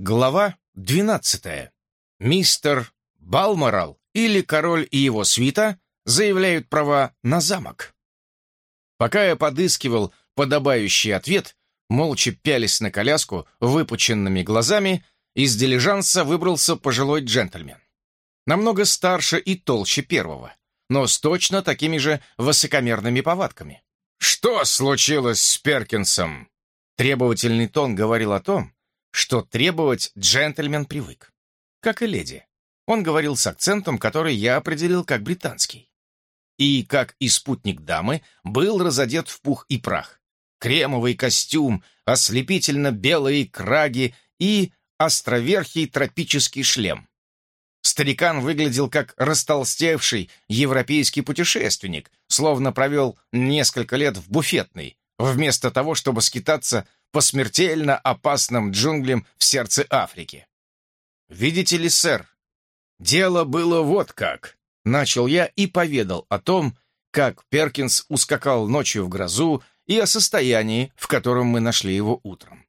Глава 12. Мистер Балморал или король и его свита заявляют права на замок. Пока я подыскивал подобающий ответ, молча пялись на коляску выпученными глазами, из дилижанса выбрался пожилой джентльмен. Намного старше и толще первого, но с точно такими же высокомерными повадками. «Что случилось с Перкинсом?» Требовательный тон говорил о том, что требовать джентльмен привык. Как и леди. Он говорил с акцентом, который я определил как британский. И, как и спутник дамы, был разодет в пух и прах. Кремовый костюм, ослепительно белые краги и островерхий тропический шлем. Старикан выглядел как растолстевший европейский путешественник, словно провел несколько лет в буфетной, вместо того, чтобы скитаться по смертельно опасным джунглям в сердце Африки. «Видите ли, сэр, дело было вот как», — начал я и поведал о том, как Перкинс ускакал ночью в грозу и о состоянии, в котором мы нашли его утром.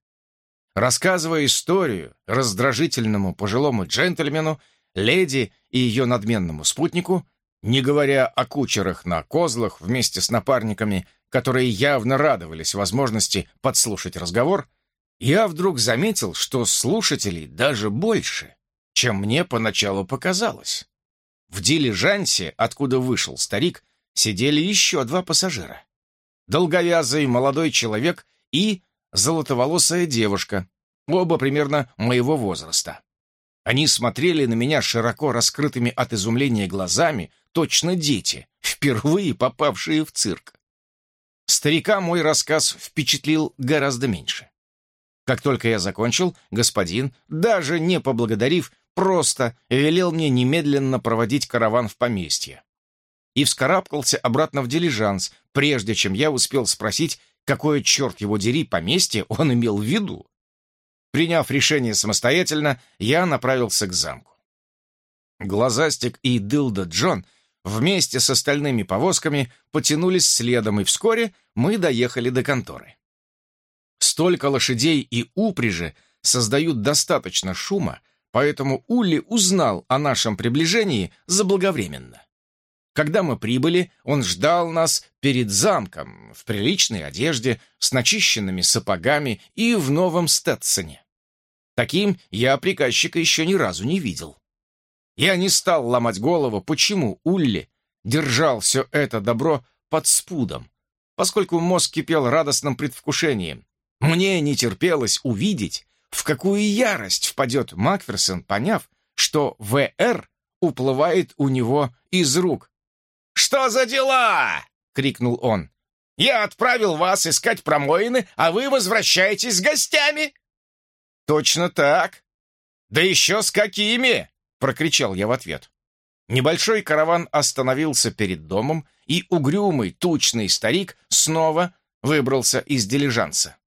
Рассказывая историю раздражительному пожилому джентльмену, леди и ее надменному спутнику, не говоря о кучерах на козлах вместе с напарниками, которые явно радовались возможности подслушать разговор, я вдруг заметил, что слушателей даже больше, чем мне поначалу показалось. В дилижансе, откуда вышел старик, сидели еще два пассажира. Долговязый молодой человек и золотоволосая девушка, оба примерно моего возраста. Они смотрели на меня широко раскрытыми от изумления глазами, точно дети, впервые попавшие в цирк. Старика мой рассказ впечатлил гораздо меньше. Как только я закончил, господин, даже не поблагодарив, просто велел мне немедленно проводить караван в поместье. И вскарабкался обратно в дилижанс, прежде чем я успел спросить, какое, черт его дери, поместье он имел в виду. Приняв решение самостоятельно, я направился к замку. Глазастик и Дылда Джон — вместе с остальными повозками потянулись следом, и вскоре мы доехали до конторы. Столько лошадей и упряжи создают достаточно шума, поэтому Улли узнал о нашем приближении заблаговременно. Когда мы прибыли, он ждал нас перед замком, в приличной одежде, с начищенными сапогами и в новом Стетсоне. Таким я приказчика еще ни разу не видел. Я не стал ломать голову, почему Улли держал все это добро под спудом, поскольку мозг кипел радостным предвкушением. Мне не терпелось увидеть, в какую ярость впадет Макферсон, поняв, что ВР уплывает у него из рук. «Что за дела?» — крикнул он. «Я отправил вас искать промоины, а вы возвращаетесь с гостями!» «Точно так! Да еще с какими!» — прокричал я в ответ. Небольшой караван остановился перед домом, и угрюмый, тучный старик снова выбрался из дилижанса.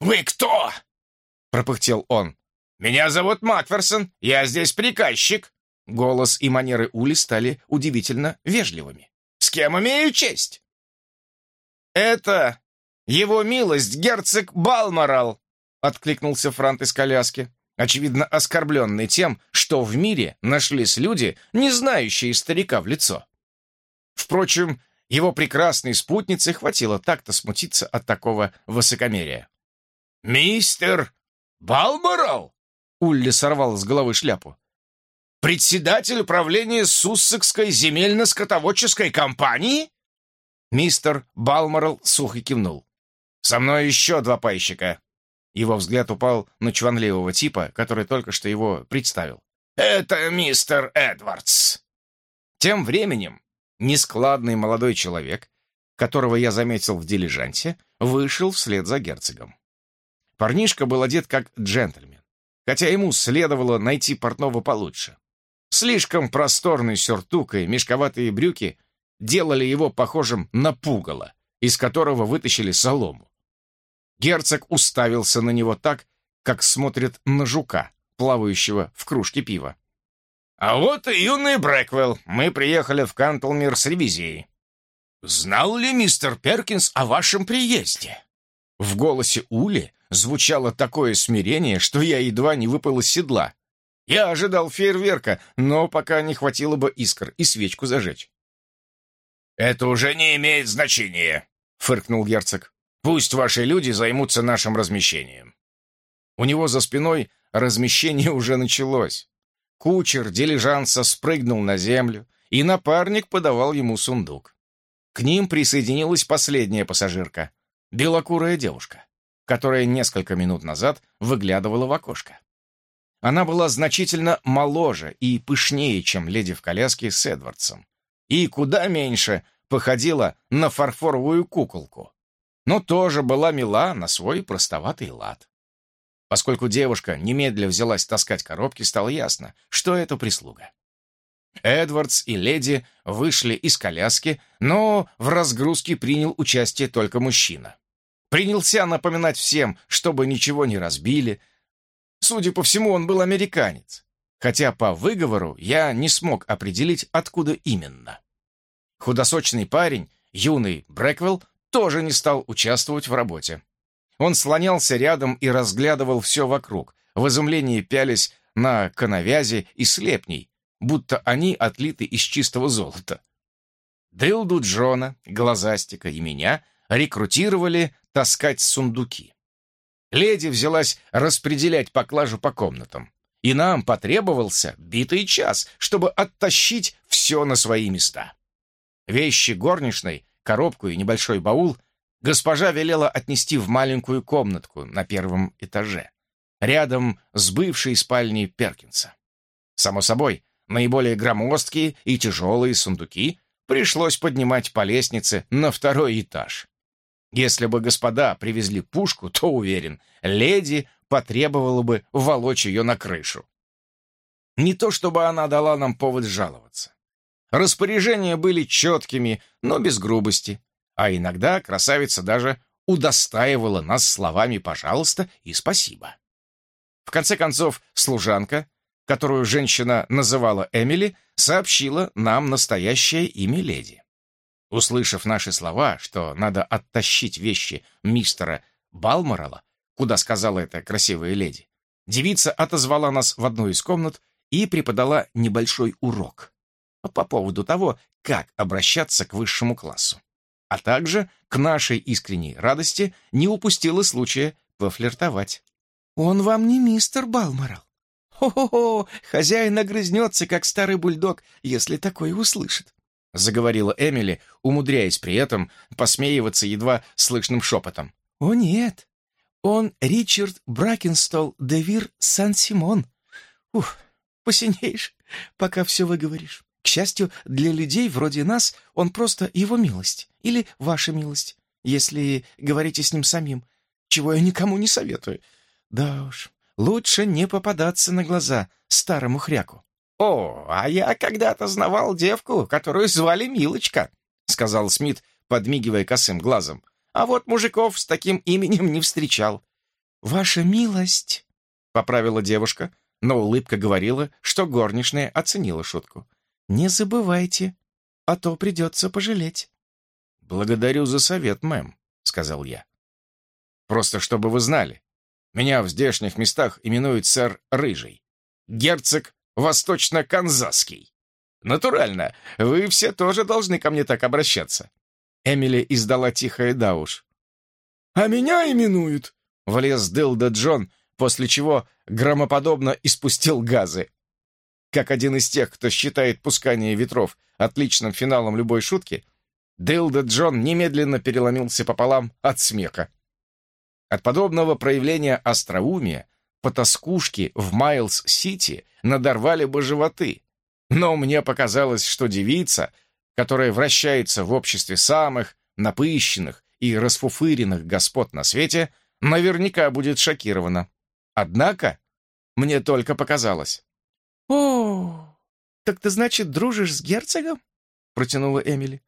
«Вы кто?» — пропыхтел он. «Меня зовут Макферсон, я здесь приказчик». Голос и манеры Ули стали удивительно вежливыми. «С кем имею честь?» «Это его милость, герцог Балморал», — откликнулся Франт из коляски очевидно оскорбленный тем, что в мире нашлись люди, не знающие старика в лицо. Впрочем, его прекрасной спутнице хватило так-то смутиться от такого высокомерия. «Мистер Балморал!» — Улли сорвал с головы шляпу. «Председатель управления Суссекской земельно-скотоводческой компании?» Мистер Балморал сухо кивнул. «Со мной еще два пайщика. Его взгляд упал на чванливого типа, который только что его представил. «Это мистер Эдвардс!» Тем временем нескладный молодой человек, которого я заметил в дилижансе, вышел вслед за герцогом. Парнишка был одет как джентльмен, хотя ему следовало найти портного получше. Слишком просторный сюртук и мешковатые брюки делали его похожим на пугало, из которого вытащили солому. Герцог уставился на него так, как смотрит на жука, плавающего в кружке пива. «А вот и юный Брэквелл. Мы приехали в Кантлмир с ревизией». «Знал ли мистер Перкинс о вашем приезде?» В голосе Ули звучало такое смирение, что я едва не выпал из седла. Я ожидал фейерверка, но пока не хватило бы искр и свечку зажечь. «Это уже не имеет значения», — фыркнул герцог. «Пусть ваши люди займутся нашим размещением». У него за спиной размещение уже началось. Кучер дилижанса спрыгнул на землю, и напарник подавал ему сундук. К ним присоединилась последняя пассажирка, белокурая девушка, которая несколько минут назад выглядывала в окошко. Она была значительно моложе и пышнее, чем леди в коляске с Эдвардсом, и куда меньше походила на фарфоровую куколку, но тоже была мила на свой простоватый лад. Поскольку девушка немедля взялась таскать коробки, стало ясно, что это прислуга. Эдвардс и леди вышли из коляски, но в разгрузке принял участие только мужчина. Принялся напоминать всем, чтобы ничего не разбили. Судя по всему, он был американец, хотя по выговору я не смог определить, откуда именно. Худосочный парень, юный Брэквелл, тоже не стал участвовать в работе. Он слонялся рядом и разглядывал все вокруг, в изумлении пялись на коновязи и слепней, будто они отлиты из чистого золота. Дылду Джона, Глазастика и меня рекрутировали таскать сундуки. Леди взялась распределять поклажу по комнатам, и нам потребовался битый час, чтобы оттащить все на свои места. Вещи горничной, коробку и небольшой баул госпожа велела отнести в маленькую комнатку на первом этаже, рядом с бывшей спальней Перкинса. Само собой, наиболее громоздкие и тяжелые сундуки пришлось поднимать по лестнице на второй этаж. Если бы господа привезли пушку, то, уверен, леди потребовала бы волочь ее на крышу. Не то чтобы она дала нам повод жаловаться. Распоряжения были четкими, но без грубости, а иногда красавица даже удостаивала нас словами «пожалуйста» и «спасибо». В конце концов, служанка, которую женщина называла Эмили, сообщила нам настоящее имя леди. Услышав наши слова, что надо оттащить вещи мистера Балморала, куда сказала эта красивая леди, девица отозвала нас в одну из комнат и преподала небольшой урок по поводу того, как обращаться к высшему классу а также, к нашей искренней радости, не упустила случая пофлиртовать. «Он вам не мистер Балморал. Хо-хо-хо, хозяин огрызнется, как старый бульдог, если такое услышит», — заговорила Эмили, умудряясь при этом посмеиваться едва слышным шепотом. «О нет, он Ричард Бракенстол де Вир Сан-Симон. Ух, посинеешь, пока все выговоришь. К счастью, для людей вроде нас он просто его милость или ваша милость, если говорите с ним самим, чего я никому не советую. Да уж, лучше не попадаться на глаза старому хряку. «О, а я когда-то знавал девку, которую звали Милочка», — сказал Смит, подмигивая косым глазом. «А вот мужиков с таким именем не встречал». «Ваша милость», — поправила девушка, но улыбка говорила, что горничная оценила шутку. Не забывайте, а то придется пожалеть». «Благодарю за совет, мэм», — сказал я. «Просто чтобы вы знали, меня в здешних местах именуют сэр Рыжий, герцог Восточно-Канзасский. Натурально, вы все тоже должны ко мне так обращаться». Эмили издала тихое «да уж». «А меня именуют!» — влез Дылда Джон, после чего громоподобно испустил газы. Как один из тех, кто считает пускание ветров отличным финалом любой шутки, Дилда Джон немедленно переломился пополам от смеха. От подобного проявления остроумия потаскушки в Майлз-Сити надорвали бы животы. Но мне показалось, что девица, которая вращается в обществе самых напыщенных и расфуфыренных господ на свете, наверняка будет шокирована. Однако мне только показалось. «О, так ты, значит, дружишь с герцогом?» — протянула Эмили.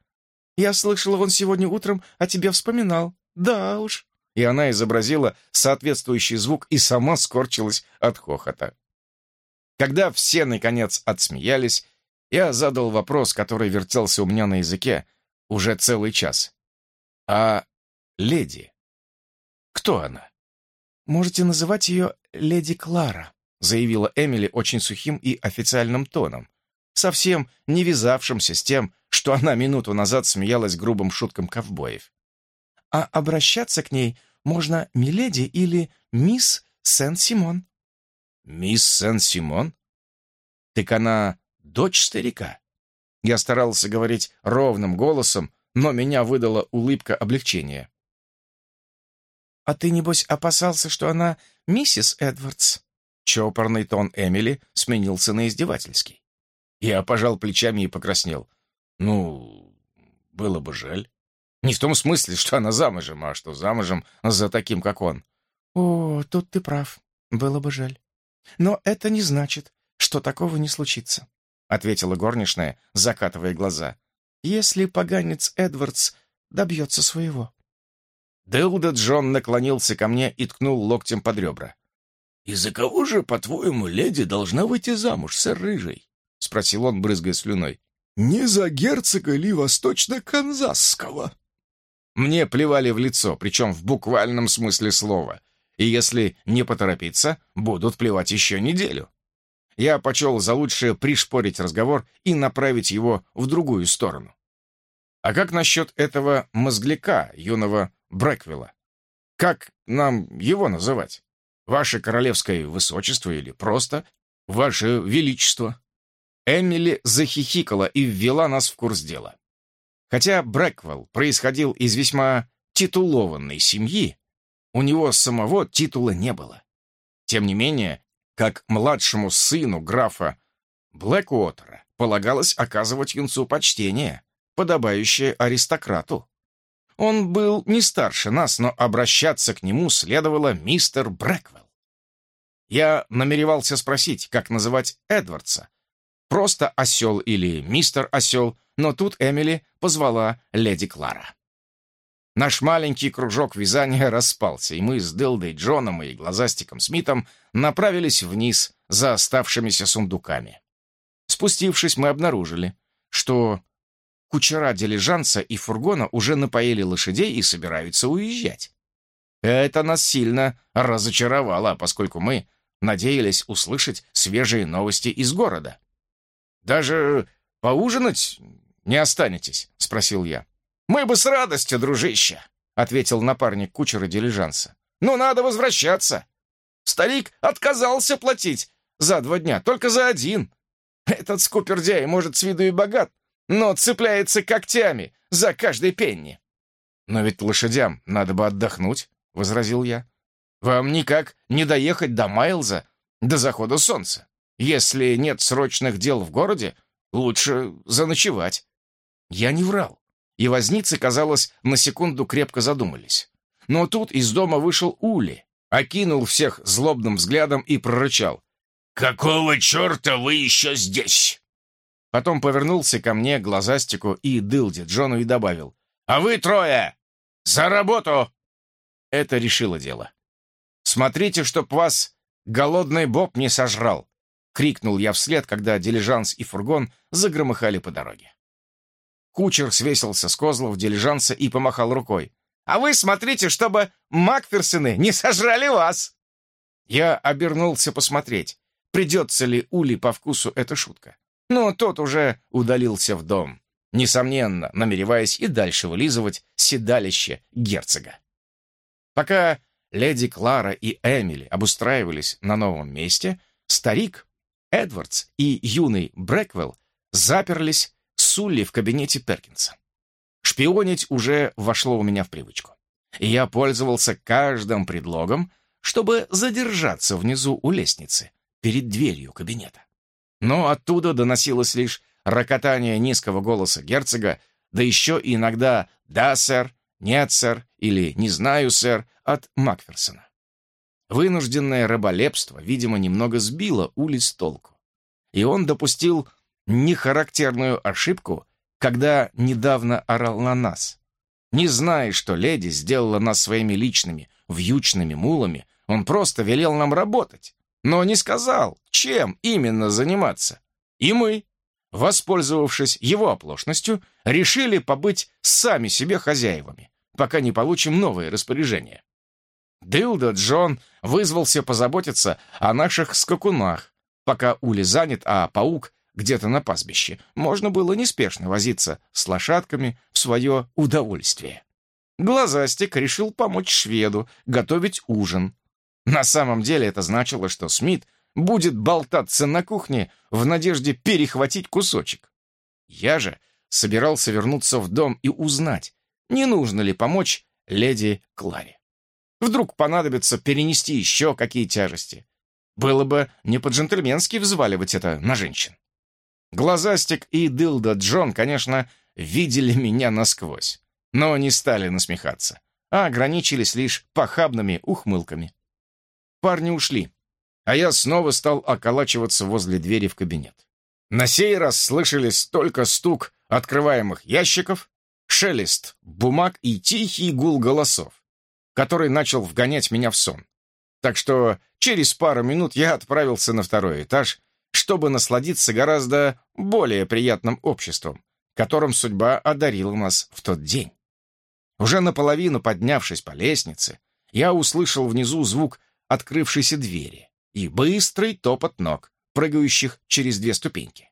«Я слышала, он сегодня утром о тебе вспоминал. Да уж». И она изобразила соответствующий звук и сама скорчилась от хохота. Когда все, наконец, отсмеялись, я задал вопрос, который вертелся у меня на языке уже целый час. «А леди? Кто она?» можете называть ее леди Клара», заявила Эмили очень сухим и официальным тоном, совсем не вязавшимся с тем, что она минуту назад смеялась грубым шуткам ковбоев. «А обращаться к ней можно миледи или мисс Сен-Симон». «Мисс Сен-Симон? Так она дочь старика?» Я старался говорить ровным голосом, но меня выдала улыбка облегчения. «А ты, небось, опасался, что она миссис Эдвардс?» Чопорный тон Эмили сменился на издевательский. Я пожал плечами и покраснел. «Ну, было бы жаль. Не в том смысле, что она замужем, а что замужем за таким, как он». «О, тут ты прав. Было бы жаль. Но это не значит, что такого не случится», — ответила горничная, закатывая глаза. «Если поганец Эдвардс добьется своего». Дылда Джон наклонился ко мне и ткнул локтем под ребра. «И за кого же, по-твоему, леди должна выйти замуж, сэр Рыжий?» — спросил он, брызгая слюной. «Не за герцога ли восточно-канзасского?» Мне плевали в лицо, причем в буквальном смысле слова. И если не поторопиться, будут плевать еще неделю. Я почел за лучшее пришпорить разговор и направить его в другую сторону. А как насчет этого мозгляка, юного Брэквилла? Как нам его называть? Ваше королевское высочество или просто Ваше Величество?» Эмили захихикала и ввела нас в курс дела. Хотя Брэквелл происходил из весьма титулованной семьи, у него самого титула не было. Тем не менее, как младшему сыну графа Блэкуотера полагалось оказывать юнцу почтение, подобающее аристократу. Он был не старше нас, но обращаться к нему следовало мистер Брэквелл. Я намеревался спросить, как называть Эдвардса. Просто осел или мистер осел, но тут Эмили позвала леди Клара. Наш маленький кружок вязания распался, и мы с Дилдой Джоном и глазастиком Смитом направились вниз за оставшимися сундуками. Спустившись, мы обнаружили, что кучера дилижанса и фургона уже напоили лошадей и собираются уезжать. Это нас сильно разочаровало, поскольку мы надеялись услышать свежие новости из города. «Даже поужинать не останетесь?» — спросил я. «Мы бы с радостью, дружище!» — ответил напарник кучера дилижанса. «Но надо возвращаться. Старик отказался платить за два дня, только за один. Этот скупердяй, может, с виду и богат, но цепляется когтями за каждый пенни». «Но ведь лошадям надо бы отдохнуть», — возразил я. Вам никак не доехать до Майлза до захода солнца. Если нет срочных дел в городе, лучше заночевать». Я не врал, и возницы, казалось, на секунду крепко задумались. Но тут из дома вышел Ули, окинул всех злобным взглядом и прорычал. «Какого черта вы еще здесь?» Потом повернулся ко мне, глазастику и дылде Джону и добавил. «А вы трое! За работу!» Это решило дело. «Смотрите, чтоб вас голодный Боб не сожрал!» — крикнул я вслед, когда дилижанс и фургон загромыхали по дороге. Кучер свесился с козлов дилижанса и помахал рукой. «А вы смотрите, чтобы Макферсоны не сожрали вас!» Я обернулся посмотреть, придется ли Ули по вкусу эта шутка. Но тот уже удалился в дом, несомненно, намереваясь и дальше вылизывать седалище герцога. Пока леди Клара и Эмили обустраивались на новом месте, старик, Эдвардс и юный Брэквелл заперлись с Улли в кабинете Перкинса. Шпионить уже вошло у меня в привычку. И я пользовался каждым предлогом, чтобы задержаться внизу у лестницы, перед дверью кабинета. Но оттуда доносилось лишь рокотание низкого голоса герцога, да еще иногда «да, сэр», «нет, сэр» или «не знаю, сэр», от Макферсона. Вынужденное раболепство, видимо, немного сбило Ули с толку. И он допустил нехарактерную ошибку, когда недавно орал на нас. Не зная, что леди сделала нас своими личными, вьючными мулами, он просто велел нам работать, но не сказал, чем именно заниматься. И мы, воспользовавшись его оплошностью, решили побыть сами себе хозяевами, пока не получим новые распоряжения. Дилда Джон вызвался позаботиться о наших скакунах, пока Ули занят, а паук где-то на пастбище. Можно было неспешно возиться с лошадками в свое удовольствие. Глазастик решил помочь шведу готовить ужин. На самом деле это значило, что Смит будет болтаться на кухне в надежде перехватить кусочек. Я же собирался вернуться в дом и узнать, не нужно ли помочь леди Кларе. Вдруг понадобится перенести еще какие тяжести. Было бы не по-джентльменски взваливать это на женщин. Глазастик и Дилда Джон, конечно, видели меня насквозь, но не стали насмехаться, а ограничились лишь похабными ухмылками. Парни ушли, а я снова стал околачиваться возле двери в кабинет. На сей раз слышались только стук открываемых ящиков, шелест бумаг и тихий гул голосов, который начал вгонять меня в сон. Так что через пару минут я отправился на второй этаж, чтобы насладиться гораздо более приятным обществом, которым судьба одарила нас в тот день. Уже наполовину поднявшись по лестнице, я услышал внизу звук открывшейся двери и быстрый топот ног, прыгающих через две ступеньки.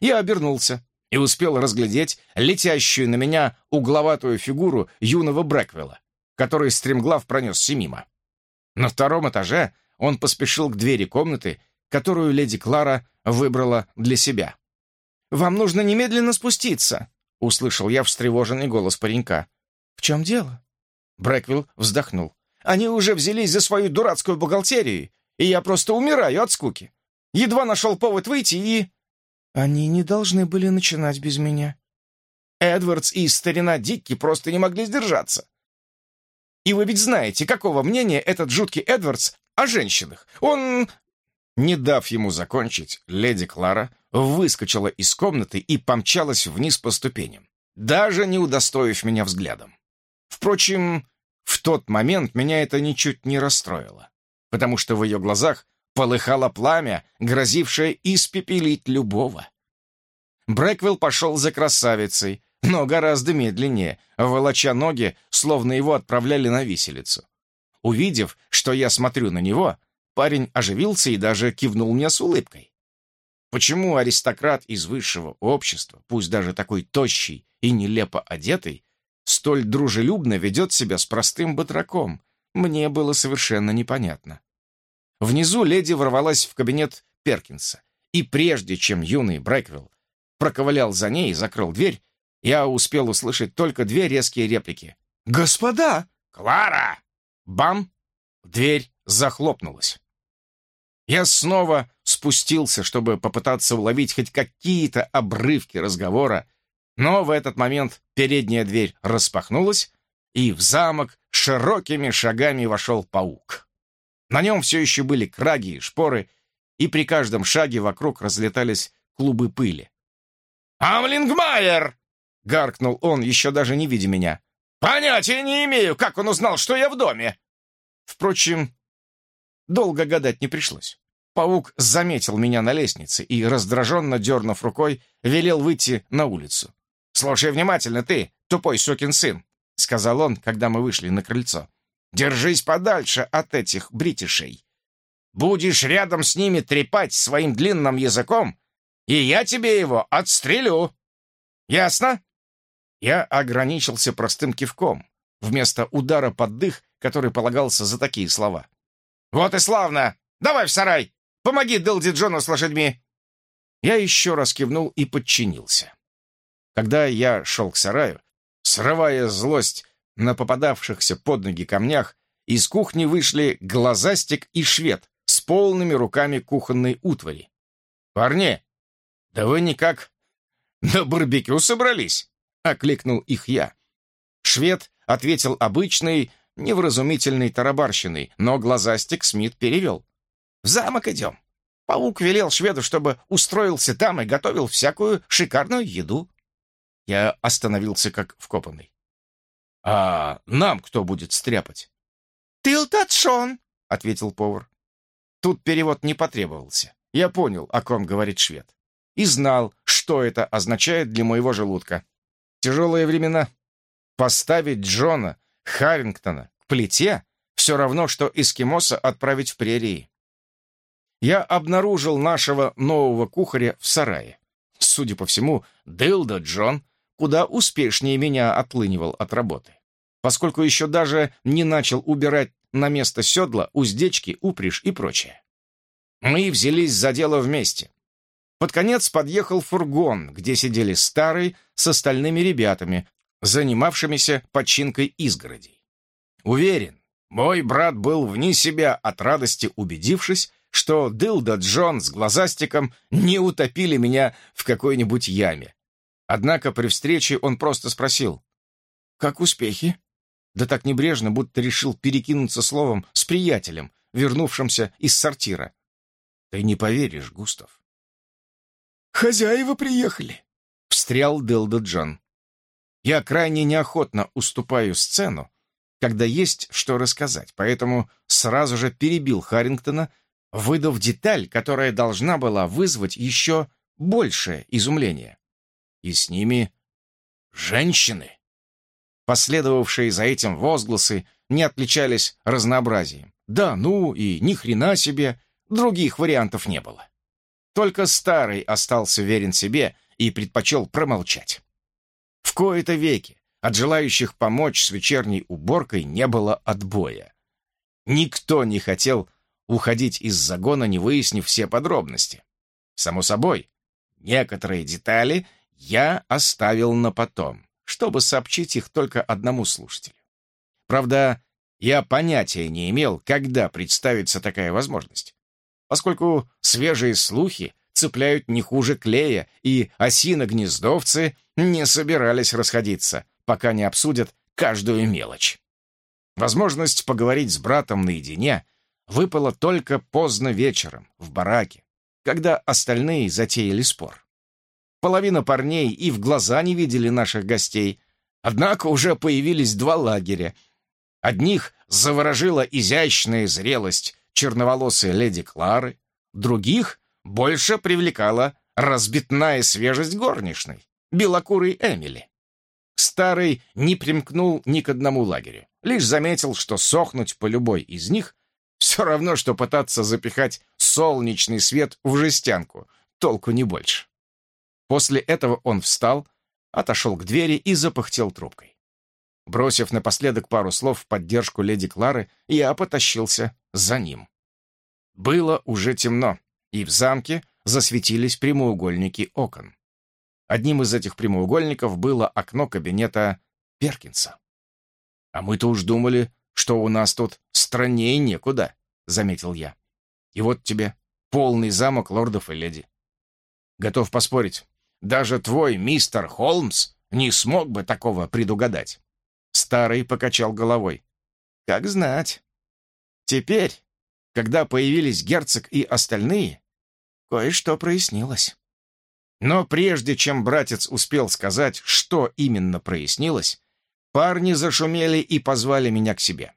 Я обернулся и успел разглядеть летящую на меня угловатую фигуру юного Брэквелла, который стремглав пронесся мимо. На втором этаже он поспешил к двери комнаты, которую леди Клара выбрала для себя. «Вам нужно немедленно спуститься», — услышал я встревоженный голос паренька. «В чем дело?» Брэквилл вздохнул. «Они уже взялись за свою дурацкую бухгалтерию, и я просто умираю от скуки. Едва нашел повод выйти и...» «Они не должны были начинать без меня». Эдвардс и старина Дикки просто не могли сдержаться. И вы ведь знаете, какого мнения этот жуткий Эдвардс о женщинах. Он...» Не дав ему закончить, леди Клара выскочила из комнаты и помчалась вниз по ступеням, даже не удостоив меня взглядом. Впрочем, в тот момент меня это ничуть не расстроило, потому что в ее глазах полыхало пламя, грозившее испепелить любого. Брэквилл пошел за красавицей, но гораздо медленнее, волоча ноги, словно его отправляли на виселицу. Увидев, что я смотрю на него, парень оживился и даже кивнул мне с улыбкой. Почему аристократ из высшего общества, пусть даже такой тощий и нелепо одетый, столь дружелюбно ведет себя с простым батраком, мне было совершенно непонятно. Внизу леди ворвалась в кабинет Перкинса, и прежде чем юный Брэквилл проковылял за ней и закрыл дверь, я успел услышать только две резкие реплики. «Господа!» «Клара!» Бам! Дверь захлопнулась. Я снова спустился, чтобы попытаться уловить хоть какие-то обрывки разговора, но в этот момент передняя дверь распахнулась, и в замок широкими шагами вошел паук. На нем все еще были краги и шпоры, и при каждом шаге вокруг разлетались клубы пыли. «Амлингмайер!» — гаркнул он, еще даже не видя меня. «Понятия не имею, как он узнал, что я в доме!» Впрочем, долго гадать не пришлось. Паук заметил меня на лестнице и, раздраженно дернув рукой, велел выйти на улицу. «Слушай внимательно ты, тупой сукин сын!» — сказал он, когда мы вышли на крыльцо. «Держись подальше от этих бритишей. Будешь рядом с ними трепать своим длинным языком, и я тебе его отстрелю. Ясно?» Я ограничился простым кивком, вместо удара под дых, который полагался за такие слова. «Вот и славно! Давай в сарай! Помоги Дилди Джону с лошадьми!» Я еще раз кивнул и подчинился. Когда я шел к сараю, срывая злость на попадавшихся под ноги камнях, из кухни вышли глазастик и швед с полными руками кухонной утвари. «Парни, да вы никак на барбекю собрались?» — окликнул их я. Швед ответил обычной, невразумительной тарабарщиной, но глазастик Смит перевел. «В замок идем. Паук велел шведу, чтобы устроился там и готовил всякую шикарную еду». Я остановился как вкопанный. «А нам кто будет стряпать?» «Тилтатшон», — ответил повар. Тут перевод не потребовался. Я понял, о ком говорит швед. И знал, что это означает для моего желудка. Тяжелые времена. Поставить Джона Харрингтона к плите — все равно, что эскимоса отправить в прерии. Я обнаружил нашего нового кухаря в сарае. Судя по всему, Дилда Джон куда успешнее меня отлынивал от работы, поскольку еще даже не начал убирать на место седла, уздечки, упряжь и прочее. Мы взялись за дело вместе. Под конец подъехал фургон, где сидели старый с остальными ребятами, занимавшимися починкой изгородей. Уверен, мой брат был вне себя от радости, убедившись, что Дилда Джон с глазастиком не утопили меня в какой-нибудь яме. Однако при встрече он просто спросил, «Как успехи?» Да так небрежно, будто решил перекинуться словом с приятелем, вернувшимся из сортира. Ты не поверишь, Густав. «Хозяева приехали», — встрял Делда Джон. Я крайне неохотно уступаю сцену, когда есть что рассказать, поэтому сразу же перебил Харрингтона, выдав деталь, которая должна была вызвать еще большее изумление. И с ними женщины. Последовавшие за этим возгласы не отличались разнообразием. Да, ну и ни хрена себе, других вариантов не было. Только старый остался верен себе и предпочел промолчать. В кои-то веки от желающих помочь с вечерней уборкой не было отбоя. Никто не хотел уходить из загона, не выяснив все подробности. Само собой, некоторые детали я оставил на потом чтобы сообщить их только одному слушателю. Правда, я понятия не имел, когда представится такая возможность, поскольку свежие слухи цепляют не хуже клея, и осино-гнездовцы не собирались расходиться, пока не обсудят каждую мелочь. Возможность поговорить с братом наедине выпала только поздно вечером, в бараке, когда остальные затеяли спор. Половина парней и в глаза не видели наших гостей. Однако уже появились два лагеря. Одних заворожила изящная зрелость черноволосой леди Клары, других больше привлекала разбитная свежесть горничной, белокурой Эмили. Старый не примкнул ни к одному лагерю, лишь заметил, что сохнуть по любой из них все равно, что пытаться запихать солнечный свет в жестянку, толку не больше. После этого он встал, отошел к двери и запыхтел трубкой. Бросив напоследок пару слов в поддержку леди Клары, я потащился за ним. Было уже темно, и в замке засветились прямоугольники окон. Одним из этих прямоугольников было окно кабинета Перкинса. «А мы-то уж думали, что у нас тут страннее некуда», — заметил я. «И вот тебе полный замок лордов и леди. Готов поспорить, даже твой мистер Холмс не смог бы такого предугадать. Старый покачал головой. Как знать. Теперь, когда появились герцог и остальные, кое-что прояснилось. Но прежде чем братец успел сказать, что именно прояснилось, парни зашумели и позвали меня к себе.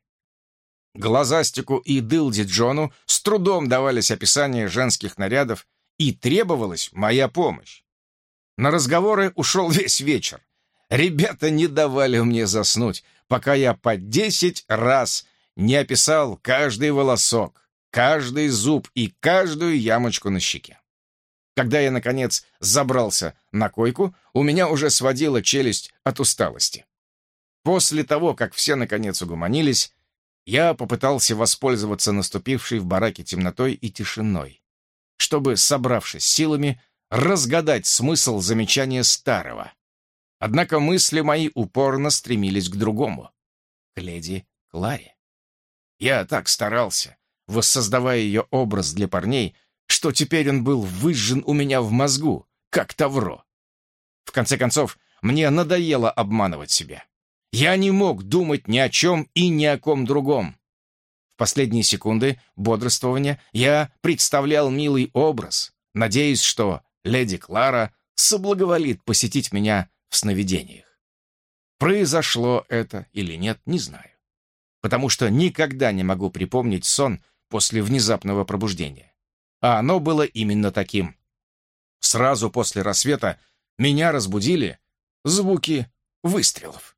Глазастику и Дылди Джону с трудом давались описания женских нарядов, и требовалась моя помощь. На разговоры ушел весь вечер. Ребята не давали мне заснуть, пока я по десять раз не описал каждый волосок, каждый зуб и каждую ямочку на щеке. Когда я, наконец, забрался на койку, у меня уже сводила челюсть от усталости. После того, как все, наконец, угомонились, я попытался воспользоваться наступившей в бараке темнотой и тишиной, чтобы, собравшись силами, разгадать смысл замечания старого. Однако мысли мои упорно стремились к другому — к леди Кларе. Я так старался, воссоздавая ее образ для парней, что теперь он был выжжен у меня в мозгу, как тавро. В конце концов, мне надоело обманывать себя. Я не мог думать ни о чем и ни о ком другом. В последние секунды бодрствования я представлял милый образ, надеясь, что леди Клара соблаговолит посетить меня в сновидениях. Произошло это или нет, не знаю. Потому что никогда не могу припомнить сон после внезапного пробуждения. А оно было именно таким. Сразу после рассвета меня разбудили звуки выстрелов.